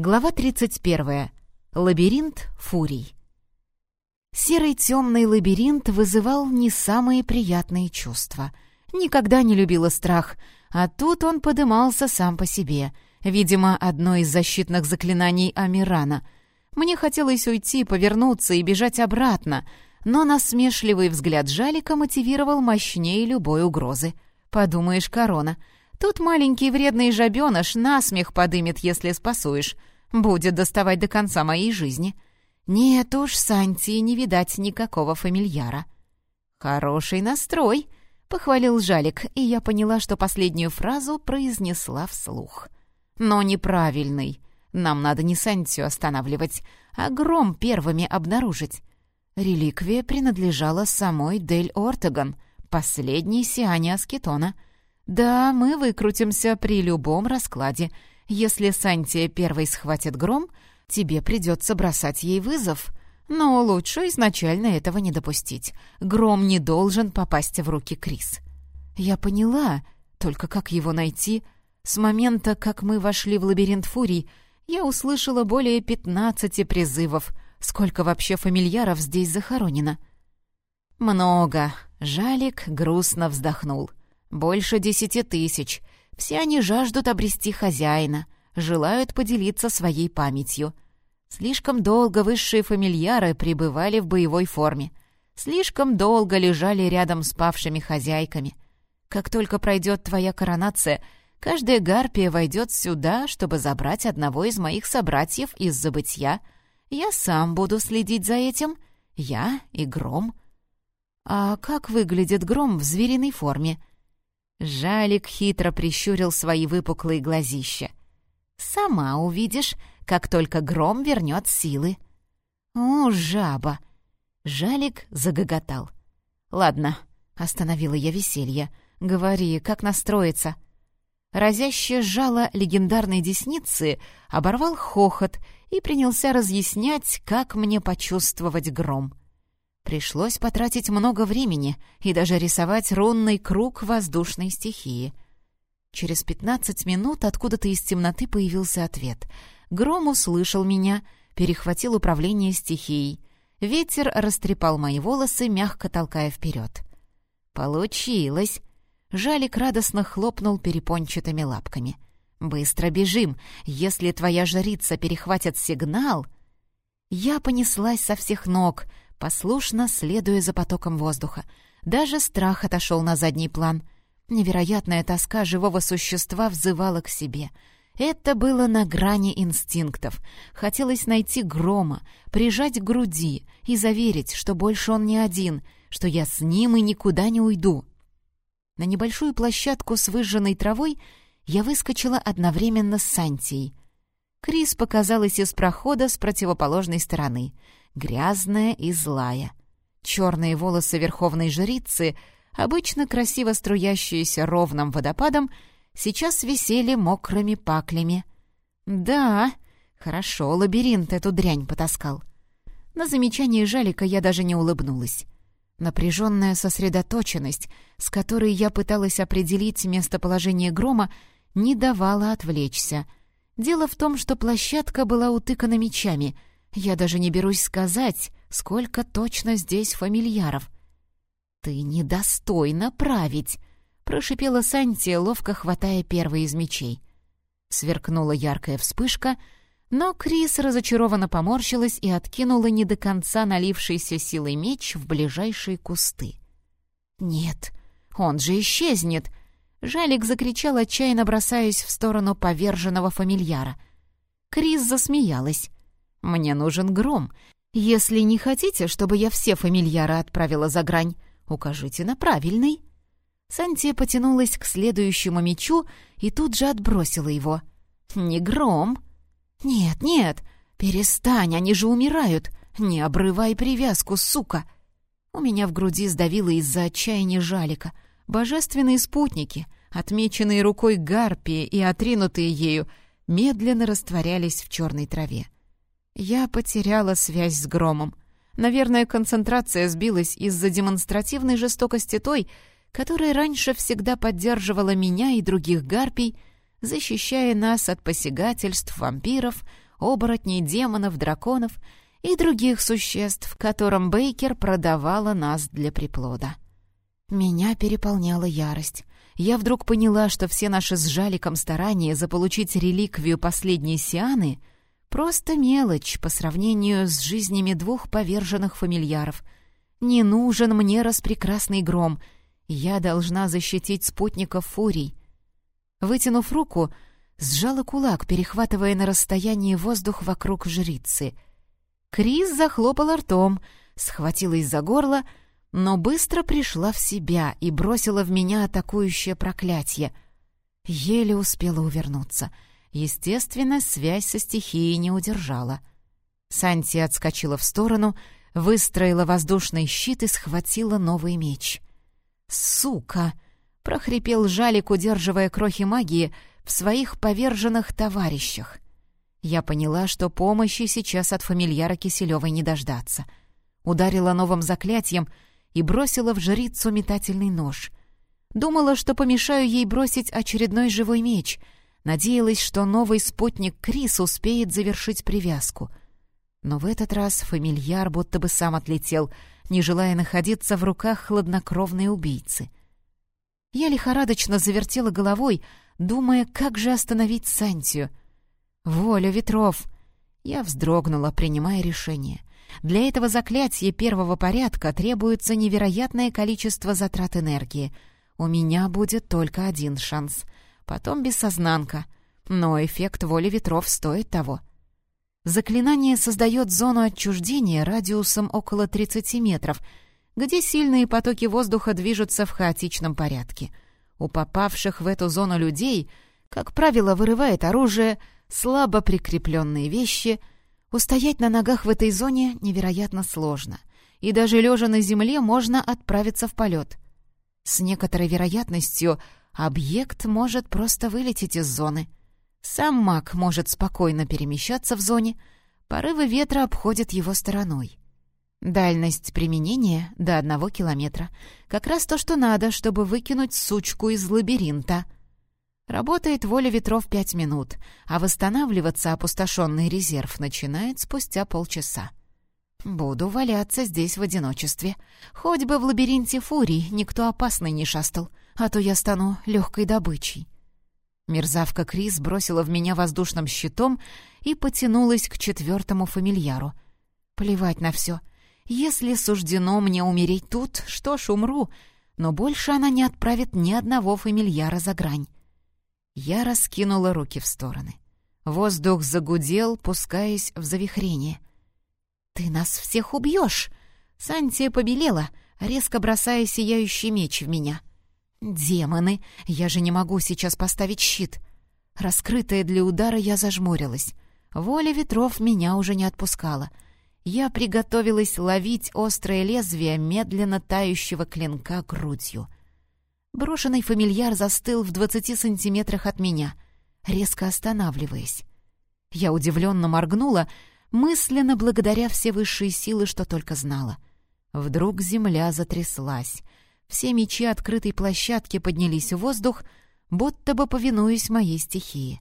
Глава 31. Лабиринт фурий. Серый темный лабиринт вызывал не самые приятные чувства. Никогда не любила страх, а тут он подымался сам по себе. Видимо, одно из защитных заклинаний Амирана. Мне хотелось уйти, повернуться и бежать обратно, но насмешливый взгляд Жалика мотивировал мощнее любой угрозы. Подумаешь, корона — Тут маленький вредный жабеныш насмех подымет, если спасуешь. Будет доставать до конца моей жизни. Нет уж, Санти, не видать никакого фамильяра. «Хороший настрой», — похвалил Жалик, и я поняла, что последнюю фразу произнесла вслух. «Но неправильный. Нам надо не Сантию останавливать, а гром первыми обнаружить». Реликвия принадлежала самой Дель Ортеган, последней Сиане Аскетона — «Да, мы выкрутимся при любом раскладе. Если Сантия первой схватит гром, тебе придется бросать ей вызов. Но лучше изначально этого не допустить. Гром не должен попасть в руки Крис». «Я поняла. Только как его найти?» С момента, как мы вошли в лабиринт фурий, я услышала более пятнадцати призывов. Сколько вообще фамильяров здесь захоронено? «Много». Жалик грустно вздохнул. Больше десяти тысяч. Все они жаждут обрести хозяина, желают поделиться своей памятью. Слишком долго высшие фамильяры пребывали в боевой форме. Слишком долго лежали рядом с павшими хозяйками. Как только пройдет твоя коронация, каждая гарпия войдет сюда, чтобы забрать одного из моих собратьев из забытья. Я сам буду следить за этим. Я и Гром. А как выглядит Гром в звериной форме? Жалик хитро прищурил свои выпуклые глазища. «Сама увидишь, как только гром вернет силы». «О, жаба!» Жалик загоготал. «Ладно», — остановила я веселье. «Говори, как настроиться?» Разящее жало легендарной десницы оборвал хохот и принялся разъяснять, как мне почувствовать гром. Пришлось потратить много времени и даже рисовать рунный круг воздушной стихии. Через пятнадцать минут откуда-то из темноты появился ответ. Гром услышал меня, перехватил управление стихией. Ветер растрепал мои волосы, мягко толкая вперед. «Получилось!» Жалик радостно хлопнул перепончатыми лапками. «Быстро бежим! Если твоя жрица перехватит сигнал...» Я понеслась со всех ног — послушно следуя за потоком воздуха. Даже страх отошел на задний план. Невероятная тоска живого существа взывала к себе. Это было на грани инстинктов. Хотелось найти грома, прижать к груди и заверить, что больше он не один, что я с ним и никуда не уйду. На небольшую площадку с выжженной травой я выскочила одновременно с Сантией. Крис показалась из прохода с противоположной стороны — грязная и злая. Черные волосы верховной жрицы, обычно красиво струящиеся ровным водопадом, сейчас висели мокрыми паклями. «Да, хорошо, лабиринт эту дрянь потаскал». На замечание Жалика я даже не улыбнулась. Напряженная сосредоточенность, с которой я пыталась определить местоположение грома, не давала отвлечься. Дело в том, что площадка была утыкана мечами — я даже не берусь сказать, сколько точно здесь фамильяров. «Ты недостойна править!» — прошипела Санти, ловко хватая первый из мечей. Сверкнула яркая вспышка, но Крис разочарованно поморщилась и откинула не до конца налившийся силой меч в ближайшие кусты. «Нет, он же исчезнет!» Жалик закричал, отчаянно бросаясь в сторону поверженного фамильяра. Крис засмеялась. Мне нужен гром. Если не хотите, чтобы я все фамильяры отправила за грань, укажите на правильный». Сантия потянулась к следующему мечу и тут же отбросила его. «Не гром!» «Нет, нет, перестань, они же умирают! Не обрывай привязку, сука!» У меня в груди сдавило из-за отчаяния жалика. Божественные спутники, отмеченные рукой гарпии и отринутые ею, медленно растворялись в черной траве. Я потеряла связь с громом. Наверное, концентрация сбилась из-за демонстративной жестокости той, которая раньше всегда поддерживала меня и других гарпий, защищая нас от посягательств вампиров, оборотней, демонов, драконов и других существ, которым Бейкер продавала нас для приплода. Меня переполняла ярость. Я вдруг поняла, что все наши с Жаликом старания заполучить реликвию последней Сианы — просто мелочь по сравнению с жизнями двух поверженных фамильяров. Не нужен мне распрекрасный гром. Я должна защитить спутников фурий. Вытянув руку, сжала кулак, перехватывая на расстоянии воздух вокруг жрицы. Крис захлопала ртом, схватилась за горло, но быстро пришла в себя и бросила в меня атакующее проклятие. Еле успела увернуться. Естественно, связь со стихией не удержала. Санти отскочила в сторону, выстроила воздушный щит и схватила новый меч. «Сука!» — прохрипел Жалик, удерживая крохи магии — в своих поверженных товарищах. Я поняла, что помощи сейчас от фамильяра Киселевой не дождаться. Ударила новым заклятием и бросила в жрицу метательный нож. Думала, что помешаю ей бросить очередной живой меч. Надеялась, что новый спутник Крис успеет завершить привязку. Но в этот раз фамильяр будто бы сам отлетел, не желая находиться в руках хладнокровной убийцы. Я лихорадочно завертела головой, думая, как же остановить Сантию. «Воля ветров!» Я вздрогнула, принимая решение. Для этого заклятия первого порядка требуется невероятное количество затрат энергии. У меня будет только один шанс. Потом бессознанка. Но эффект воли ветров стоит того. Заклинание создает зону отчуждения радиусом около 30 метров, где сильные потоки воздуха движутся в хаотичном порядке — у попавших в эту зону людей, как правило, вырывает оружие, слабо прикрепленные вещи. Устоять на ногах в этой зоне невероятно сложно. И даже лежа на земле можно отправиться в полет. С некоторой вероятностью объект может просто вылететь из зоны. Сам маг может спокойно перемещаться в зоне, порывы ветра обходят его стороной. Дальность применения — до одного километра. Как раз то, что надо, чтобы выкинуть сучку из лабиринта. Работает воля ветров пять минут, а восстанавливаться опустошенный резерв начинает спустя полчаса. Буду валяться здесь в одиночестве. Хоть бы в лабиринте фурий никто опасный не шастал, а то я стану легкой добычей. Мерзавка Крис бросила в меня воздушным щитом и потянулась к четвертому фамильяру. Плевать на все — если суждено мне умереть тут, что ж, умру, но больше она не отправит ни одного фамильяра за грань. Я раскинула руки в стороны. Воздух загудел, пускаясь в завихрение. «Ты нас всех убьешь!» Сантия побелела, резко бросая сияющий меч в меня. «Демоны! Я же не могу сейчас поставить щит!» Раскрытая для удара, я зажмурилась. Воля ветров меня уже не отпускала — я приготовилась ловить острое лезвие медленно тающего клинка грудью. Брошенный фамильяр застыл в двадцати сантиметрах от меня, резко останавливаясь. Я удивленно моргнула, мысленно благодаря все высшие силы, что только знала. Вдруг земля затряслась. Все мечи открытой площадки поднялись в воздух, будто бы повинуясь моей стихии.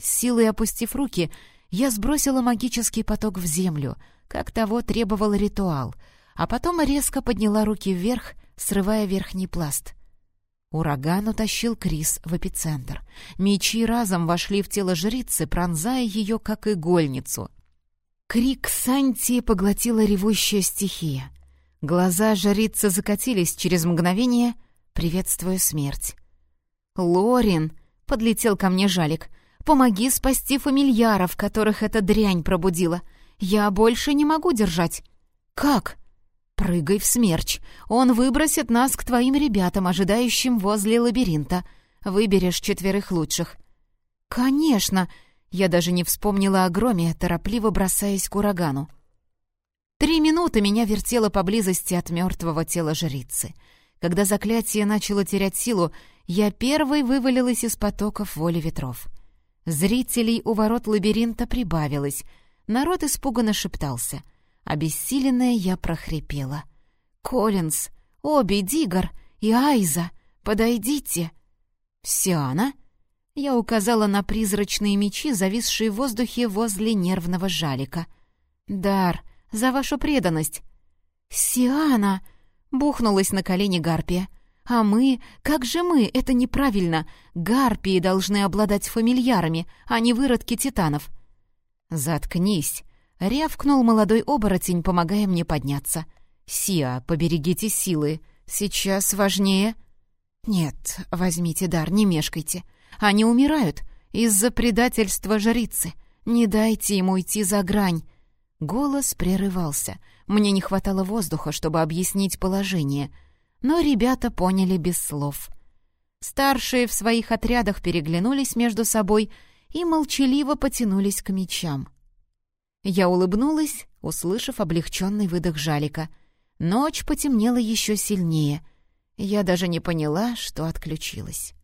С силой опустив руки, я сбросила магический поток в землю — как того требовал ритуал, а потом резко подняла руки вверх, срывая верхний пласт. Ураган утащил Крис в эпицентр. Мечи разом вошли в тело жрицы, пронзая ее, как игольницу. Крик Санти поглотила ревущая стихия. Глаза жрицы закатились через мгновение, приветствуя смерть. «Лорин!» — подлетел ко мне Жалик. «Помоги спасти фамильяров, которых эта дрянь пробудила. Я больше не могу держать». «Как?» «Прыгай в смерч. Он выбросит нас к твоим ребятам, ожидающим возле лабиринта. Выберешь четверых лучших». «Конечно!» Я даже не вспомнила о громе, торопливо бросаясь к урагану. Три минуты меня вертело поблизости от мертвого тела жрицы. Когда заклятие начало терять силу, я первой вывалилась из потоков воли ветров. Зрителей у ворот лабиринта прибавилось — Народ испуганно шептался. Обессиленная я прохрипела. «Коллинз, Оби, Дигар и Айза, подойдите!» «Сиана?» Я указала на призрачные мечи, зависшие в воздухе возле нервного жалика. «Дар, за вашу преданность!» «Сиана!» — бухнулась на колени Гарпия. «А мы? Как же мы? Это неправильно! Гарпии должны обладать фамильярами, а не выродки титанов!» «Заткнись!» — рявкнул молодой оборотень, помогая мне подняться. «Сиа, поберегите силы. Сейчас важнее...» «Нет, возьмите дар, не мешкайте. Они умирают из-за предательства жрицы. Не дайте им уйти за грань». Голос прерывался. Мне не хватало воздуха, чтобы объяснить положение. Но ребята поняли без слов. Старшие в своих отрядах переглянулись между собой и молчаливо потянулись к мечам. Я улыбнулась, услышав облегченный выдох жалика. Ночь потемнела еще сильнее. Я даже не поняла, что отключилась.